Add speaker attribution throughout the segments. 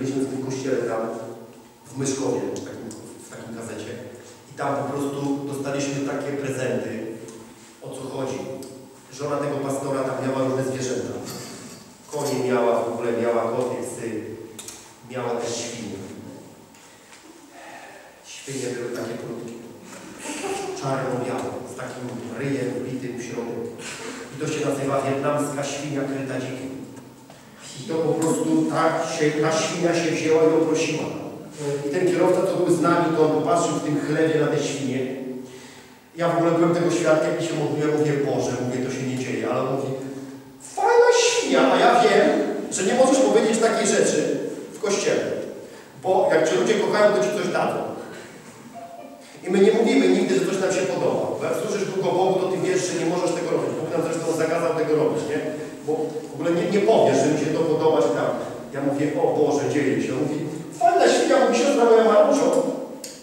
Speaker 1: Byliśmy w tym kościele tam w Myszkowie, w takim, w takim gazecie. I tam po prostu dostaliśmy takie prezenty. O co chodzi? Żona tego pastora tam miała różne zwierzęta. Konie miała w ogóle, miała koty, psy. Miała też świnie. Świnie były takie krótkie. Czarno-białe, z takim ryjem wbitym w środek. I to się nazywa wietnamska świnia kryta dzikiem. To po prostu tak się, ta świnia się wzięła i oprosiła. I ten kierowca, co był z nami, to on popatrzył w tym chlebie na te świnie. Ja w ogóle byłem tego świadkiem i się mówię, mówię, Boże, mówię, to się nie dzieje, ale mówi, fajna świnia, a ja wiem, że nie możesz powiedzieć takiej rzeczy w kościele. Bo jak cię ludzie kochają, to ci coś dadzą. I my nie mówimy nigdy, że coś nam się podoba. Bo jak służysz długo Bogu, to ty wiesz, że nie możesz tego robić. Bóg nam zresztą zakazał tego robić, nie? Bo w ogóle nie, nie powiesz, że mi się to podoba, czy tak. Ja mówię, o Boże, dzieje się. Mówi, fajna świnia, mówi siostra moja Mariuszo.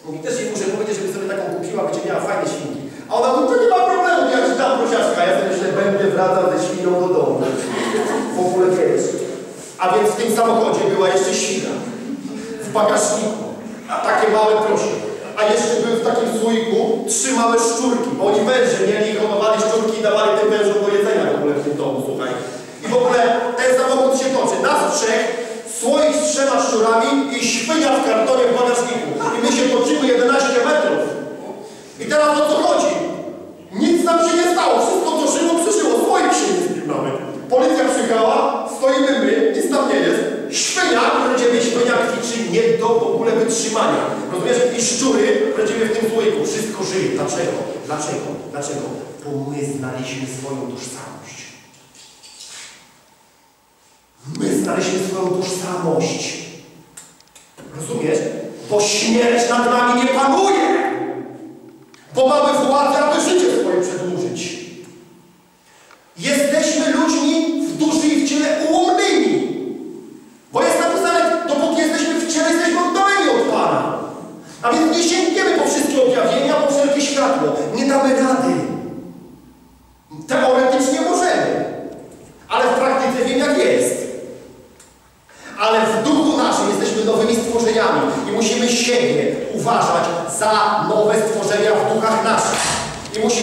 Speaker 1: Mówi, też jej muszę powiedzieć, żeby sobie taką kupiła, będzie miała fajne świnki. A ona mówi, to nie ma problemu, ja ci dam. Ja sobie myślę, będę wracał ze świnią do domu. W ogóle wiesz. A więc w tym samochodzie była jeszcze świna. W bagażniku. A takie małe prosi. A jeszcze były w takim słoiku trzy małe szczurki, bo oni węże mieli i szczurki i dawali tym wężom do jedzenia w ogóle w tym domu, słuchaj. I w ogóle ten samochód się toczy. Nas trzech, słoik z trzema szczurami i świnia w kartonie w bagażniku. I my się toczymy 11 metrów. I teraz o co chodzi? Nic nam się nie stało. Wszystko co żyło, przeżyło. Słoik się nie zbił. Policja przyjechała, stoimy my, nic tam nie jest. Świnia, która ciebie świnia kwiczy nie do w ogóle wytrzymania. Rozumiesz? I szczury, które w tym słoiku. Wszystko żyje. Dlaczego? Dlaczego? Dlaczego? Bo my znaliśmy swoją tożsamość. My znaleźliśmy swoją tożsamość. Rozumiesz? Bo śmierć nad nami nie panuje. Bo mamy władzę, aby życie swoje przedłużyć. Jesteśmy ludźmi w duszy i w ciele ułomnymi. Bo jest napisane, dopóki jesteśmy w ciele, jesteśmy oddaleni od Pana. A więc nie sięgniemy po wszystkie objawienia, po wszelkie światło. Nie damy rady. Teoretycznie możemy. Ale w praktyce wiem jak jest. Ale w duchu naszym jesteśmy nowymi stworzeniami i musimy siebie uważać za nowe stworzenia w duchach naszych. I musimy